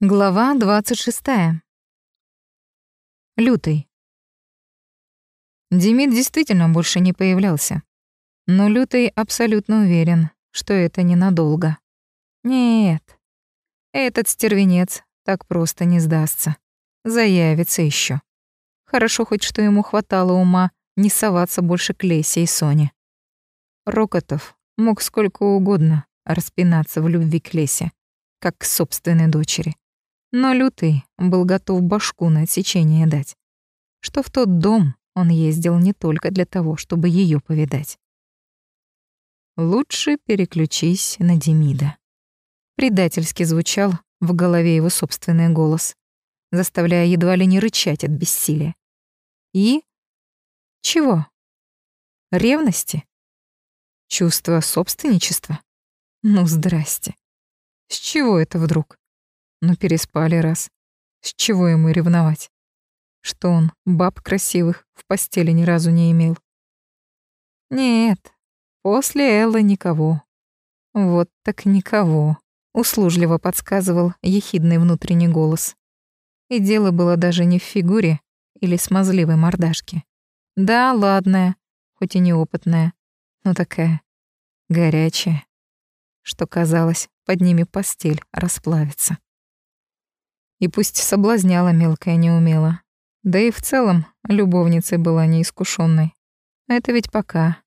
Глава 26. Лютый. Демид действительно больше не появлялся. Но Лютый абсолютно уверен, что это ненадолго. Нет, этот стервенец так просто не сдастся. Заявится еще. Хорошо хоть, что ему хватало ума не соваться больше к Лесе и Соне. Рокотов мог сколько угодно распинаться в любви к Лесе, как к собственной дочери. Но Лютый был готов башку на отсечение дать. Что в тот дом он ездил не только для того, чтобы ее повидать. «Лучше переключись на Демида». Предательски звучал в голове его собственный голос, заставляя едва ли не рычать от бессилия. И? Чего? Ревности? Чувство собственничества? Ну, здрасте. С чего это вдруг? Ну, переспали раз. С чего ему ревновать? Что он баб красивых в постели ни разу не имел? Нет, после Эллы никого. Вот так никого, услужливо подсказывал ехидный внутренний голос. И дело было даже не в фигуре или смазливой мордашке. Да, ладная, хоть и неопытная, но такая горячая, что казалось, под ними постель расплавится. И пусть соблазняла мелкая неумела. Да и в целом любовницей была неискушенной. Это ведь пока.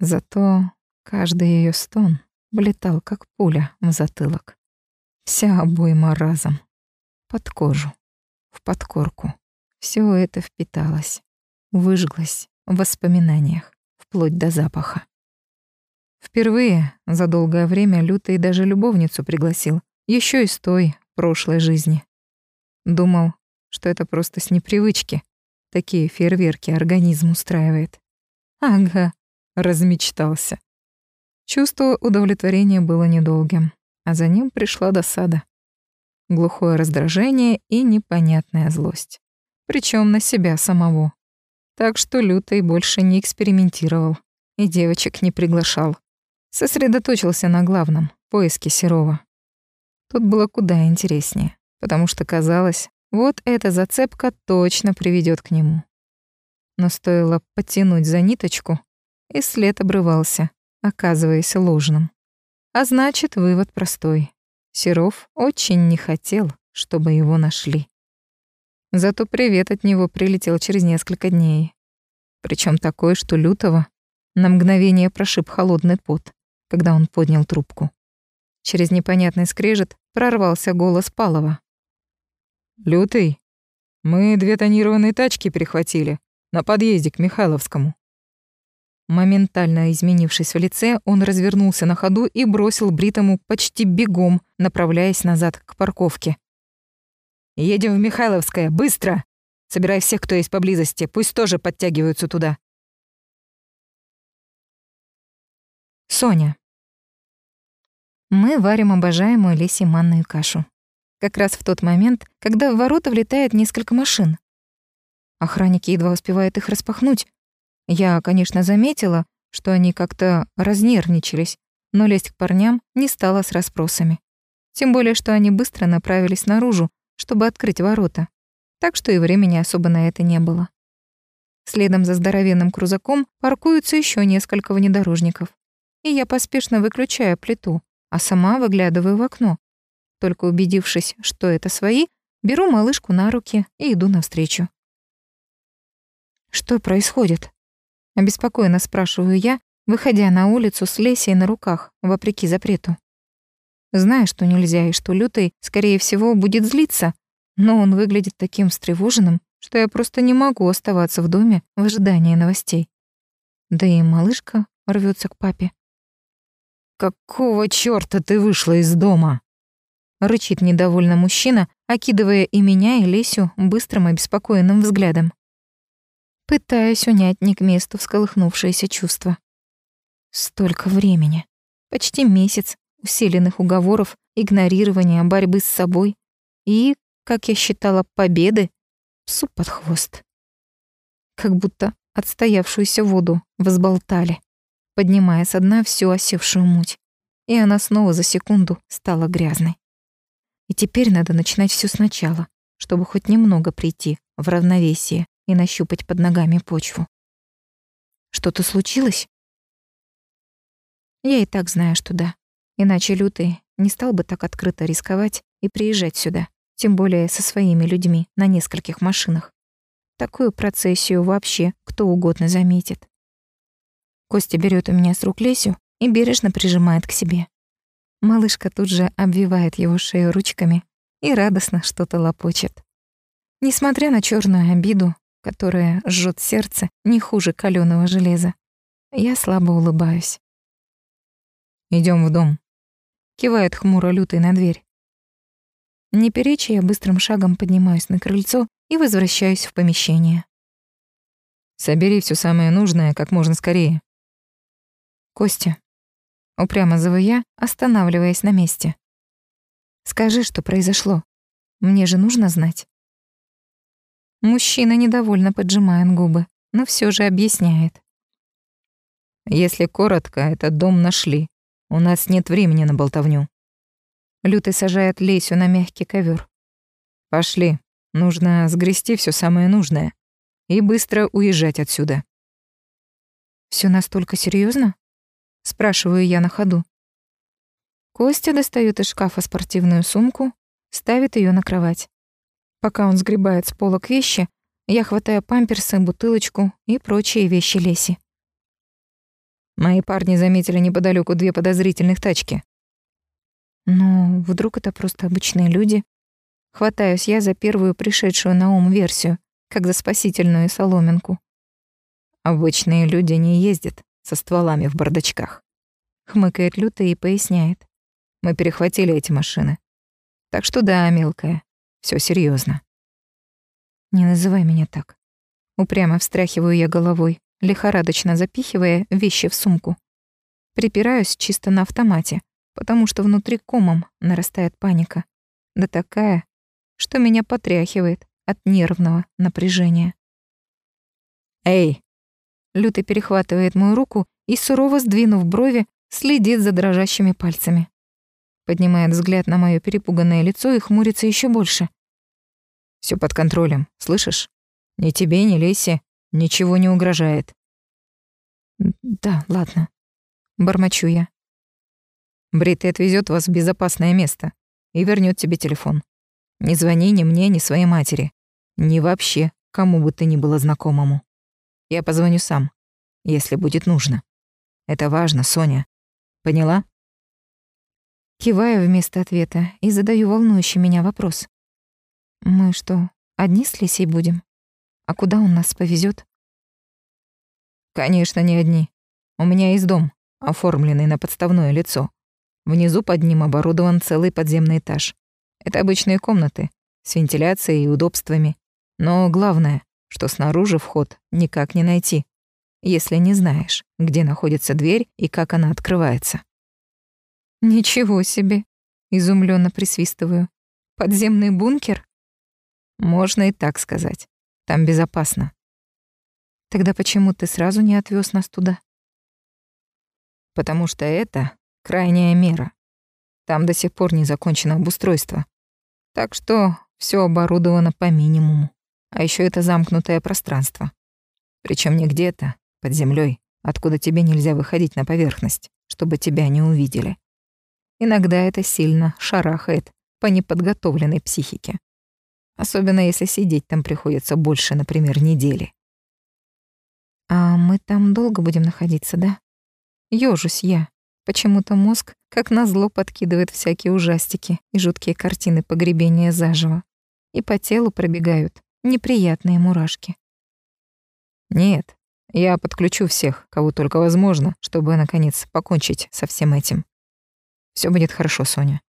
Зато каждый ее стон влетал, как пуля в затылок. Вся обойма разом. Под кожу, в подкорку. Все это впиталось, выжглось в воспоминаниях, вплоть до запаха. Впервые за долгое время Лютый даже любовницу пригласил, еще из той прошлой жизни. Думал, что это просто с непривычки. Такие фейерверки организм устраивает. Ага, размечтался. Чувство удовлетворения было недолгим, а за ним пришла досада. Глухое раздражение и непонятная злость. Причем на себя самого. Так что Лютый больше не экспериментировал и девочек не приглашал. Сосредоточился на главном — поиске Серова. Тут было куда интереснее потому что казалось, вот эта зацепка точно приведет к нему. Но стоило потянуть за ниточку, и след обрывался, оказываясь ложным. А значит, вывод простой. Серов очень не хотел, чтобы его нашли. Зато привет от него прилетел через несколько дней. Причем такой, что Лютого на мгновение прошиб холодный пот, когда он поднял трубку. Через непонятный скрежет прорвался голос Палова. «Лютый, мы две тонированные тачки перехватили на подъезде к Михайловскому». Моментально изменившись в лице, он развернулся на ходу и бросил Бритому почти бегом, направляясь назад к парковке. «Едем в Михайловское, быстро! Собирай всех, кто есть поблизости, пусть тоже подтягиваются туда». Соня. Мы варим обожаемую Леси манную кашу как раз в тот момент, когда в ворота влетает несколько машин. Охранники едва успевают их распахнуть. Я, конечно, заметила, что они как-то разнервничались, но лезть к парням не стала с расспросами. Тем более, что они быстро направились наружу, чтобы открыть ворота. Так что и времени особо на это не было. Следом за здоровенным крузаком паркуются еще несколько внедорожников. И я поспешно выключаю плиту, а сама выглядываю в окно, только убедившись, что это свои, беру малышку на руки и иду навстречу. «Что происходит?» — обеспокоенно спрашиваю я, выходя на улицу с Лесей на руках, вопреки запрету. Зная, что нельзя и что Лютый, скорее всего, будет злиться, но он выглядит таким встревоженным, что я просто не могу оставаться в доме в ожидании новостей. Да и малышка рвется к папе. «Какого чёрта ты вышла из дома?» Рычит недовольно мужчина, окидывая и меня, и Лесю быстрым обеспокоенным взглядом. Пытаясь унять не к месту всколыхнувшееся чувство. Столько времени. Почти месяц усиленных уговоров, игнорирования, борьбы с собой и, как я считала, победы, псу под хвост. Как будто отстоявшуюся воду взболтали, поднимая со дна всю осевшую муть, и она снова за секунду стала грязной. И теперь надо начинать все сначала, чтобы хоть немного прийти в равновесие и нащупать под ногами почву. Что-то случилось? Я и так знаю, что да. Иначе Лютый не стал бы так открыто рисковать и приезжать сюда, тем более со своими людьми на нескольких машинах. Такую процессию вообще кто угодно заметит. Костя берет у меня с рук Лесю и бережно прижимает к себе. Малышка тут же обвивает его шею ручками и радостно что-то лопочет. Несмотря на черную обиду, которая жжет сердце не хуже каленого железа, я слабо улыбаюсь. Идем в дом», — кивает хмуро лютый на дверь. Не перечи, я быстрым шагом поднимаюсь на крыльцо и возвращаюсь в помещение. «Собери все самое нужное как можно скорее». «Костя», — упрямо зову я, останавливаясь на месте. «Скажи, что произошло. Мне же нужно знать». Мужчина недовольно поджимает губы, но все же объясняет. «Если коротко, этот дом нашли. У нас нет времени на болтовню». Лютый сажает Лесю на мягкий ковер. «Пошли. Нужно сгрести все самое нужное и быстро уезжать отсюда». Все настолько серьезно? Спрашиваю я на ходу. Костя достает из шкафа спортивную сумку, ставит ее на кровать. Пока он сгребает с полок вещи, я хватаю памперсы, бутылочку и прочие вещи Леси. Мои парни заметили неподалеку две подозрительных тачки. Но вдруг это просто обычные люди? Хватаюсь я за первую пришедшую на ум версию, как за спасительную соломинку. Обычные люди не ездят со стволами в бардачках. Хмыкает Лютый и поясняет. Мы перехватили эти машины. Так что да, мелкая, все серьезно. Не называй меня так. Упрямо встряхиваю я головой, лихорадочно запихивая вещи в сумку. Припираюсь чисто на автомате, потому что внутри комом нарастает паника. Да такая, что меня потряхивает от нервного напряжения. «Эй!» Лютый перехватывает мою руку и, сурово сдвинув брови, следит за дрожащими пальцами поднимает взгляд на моё перепуганное лицо и хмурится ещё больше. Всё под контролем, слышишь? Ни тебе, ни Лесе ничего не угрожает. Да, ладно. Бормочу я. Бритый отвезёт вас в безопасное место и вернёт тебе телефон. Не звони ни мне, ни своей матери. Ни вообще кому бы ты ни было знакомому. Я позвоню сам, если будет нужно. Это важно, Соня. Поняла? Киваю вместо ответа и задаю волнующий меня вопрос. «Мы что, одни с Лисей будем? А куда он нас повезет? «Конечно, не одни. У меня есть дом, оформленный на подставное лицо. Внизу под ним оборудован целый подземный этаж. Это обычные комнаты, с вентиляцией и удобствами. Но главное, что снаружи вход никак не найти, если не знаешь, где находится дверь и как она открывается. Ничего себе, изумленно присвистываю. Подземный бункер? Можно и так сказать. Там безопасно. Тогда почему ты сразу не отвез нас туда? Потому что это крайняя мера. Там до сих пор не закончено обустройство. Так что все оборудовано по минимуму. А еще это замкнутое пространство. Причем не где-то, под землей, откуда тебе нельзя выходить на поверхность, чтобы тебя не увидели. Иногда это сильно шарахает по неподготовленной психике. Особенно если сидеть там приходится больше, например, недели. А мы там долго будем находиться, да? Ёжусь я. Почему-то мозг, как назло, подкидывает всякие ужастики и жуткие картины погребения заживо. И по телу пробегают неприятные мурашки. Нет, я подключу всех, кого только возможно, чтобы, наконец, покончить со всем этим. Все будет хорошо, Соня.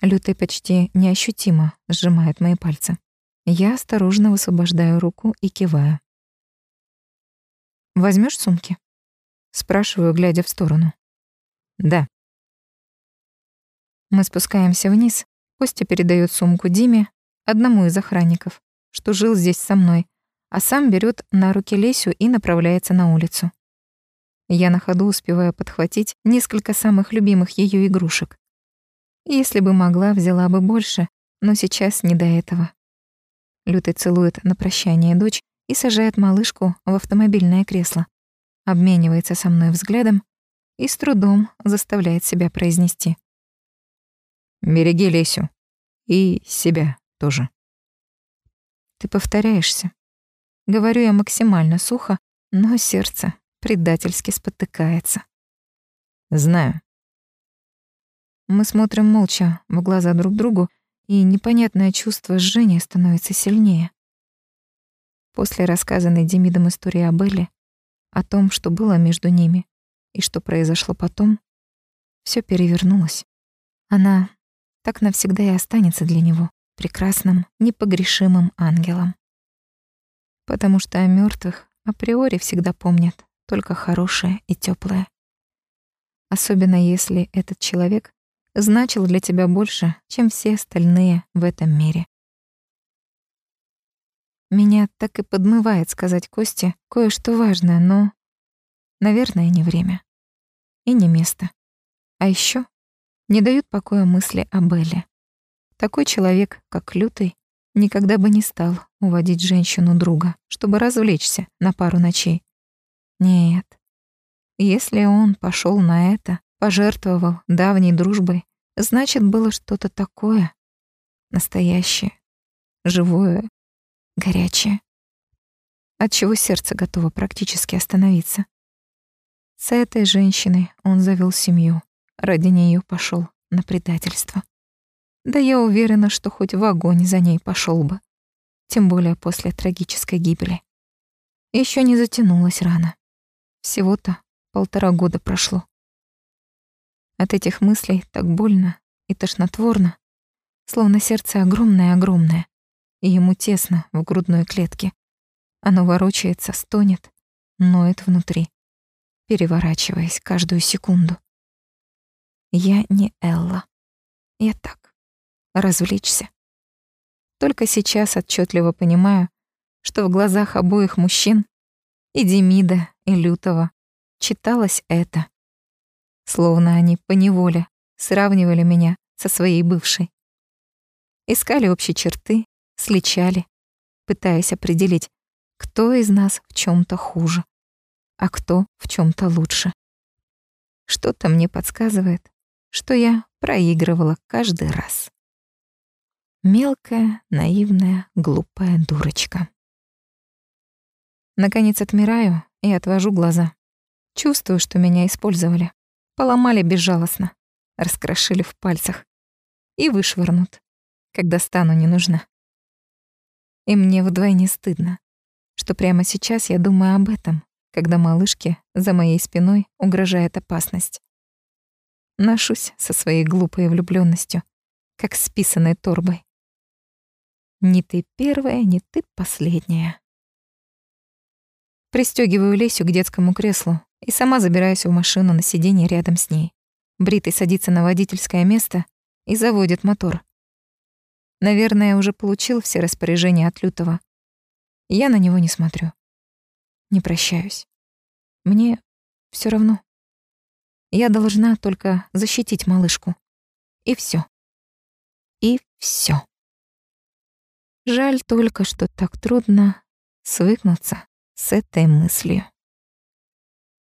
Лютый почти неощутимо сжимает мои пальцы. Я осторожно высвобождаю руку и киваю. Возьмешь сумки? Спрашиваю, глядя в сторону. Да. Мы спускаемся вниз. Костя передает сумку Диме, одному из охранников, что жил здесь со мной, а сам берет на руки Лесю и направляется на улицу. Я на ходу успеваю подхватить несколько самых любимых ее игрушек. Если бы могла, взяла бы больше, но сейчас не до этого. Лютый целует на прощание дочь и сажает малышку в автомобильное кресло. Обменивается со мной взглядом и с трудом заставляет себя произнести. «Береги Лесю. И себя тоже». Ты повторяешься. Говорю я максимально сухо, но сердце предательски спотыкается. Знаю. Мы смотрим молча в глаза друг другу, и непонятное чувство жжения становится сильнее. После рассказанной Демидом истории о Белле, о том, что было между ними и что произошло потом, все перевернулось. Она так навсегда и останется для него прекрасным, непогрешимым ангелом. Потому что о мертвых априори всегда помнят только хорошее и теплое. Особенно если этот человек значил для тебя больше, чем все остальные в этом мире. Меня так и подмывает сказать Косте кое-что важное, но, наверное, не время и не место. А еще не дают покоя мысли о Белле. Такой человек, как Лютый, никогда бы не стал уводить женщину друга, чтобы развлечься на пару ночей. Нет. Если он пошел на это, пожертвовал давней дружбой, значит, было что-то такое, настоящее, живое, горячее, от чего сердце готово практически остановиться. С этой женщиной он завел семью, ради нее пошел на предательство. Да я уверена, что хоть в огонь за ней пошел бы. Тем более после трагической гибели. Еще не затянулась рана. Всего-то полтора года прошло. От этих мыслей так больно и тошнотворно, словно сердце огромное-огромное, и ему тесно в грудной клетке. Оно ворочается, стонет, ноет внутри, переворачиваясь каждую секунду. Я не Элла. Я так развлечься. Только сейчас отчетливо понимаю, что в глазах обоих мужчин, и Демида, и Лютого, читалось это. Словно они поневоле сравнивали меня со своей бывшей. Искали общие черты, сличали, пытаясь определить, кто из нас в чем то хуже, а кто в чем то лучше. Что-то мне подсказывает, что я проигрывала каждый раз. Мелкая, наивная, глупая дурочка. Наконец отмираю и отвожу глаза. Чувствую, что меня использовали. Поломали безжалостно, раскрошили в пальцах и вышвырнут, когда стану не нужна. И мне вдвойне стыдно, что прямо сейчас я думаю об этом, когда малышке за моей спиной угрожает опасность. Ношусь со своей глупой влюбленностью, как с писаной торбой. Не ты первая, не ты последняя. Пристёгиваю Лесю к детскому креслу и сама забираюсь в машину на сиденье рядом с ней. Бритый садится на водительское место и заводит мотор. Наверное, уже получил все распоряжения от Лютого. Я на него не смотрю. Не прощаюсь. Мне все равно. Я должна только защитить малышку. И все. И все. Жаль только, что так трудно свыкнуться с этой мыслью.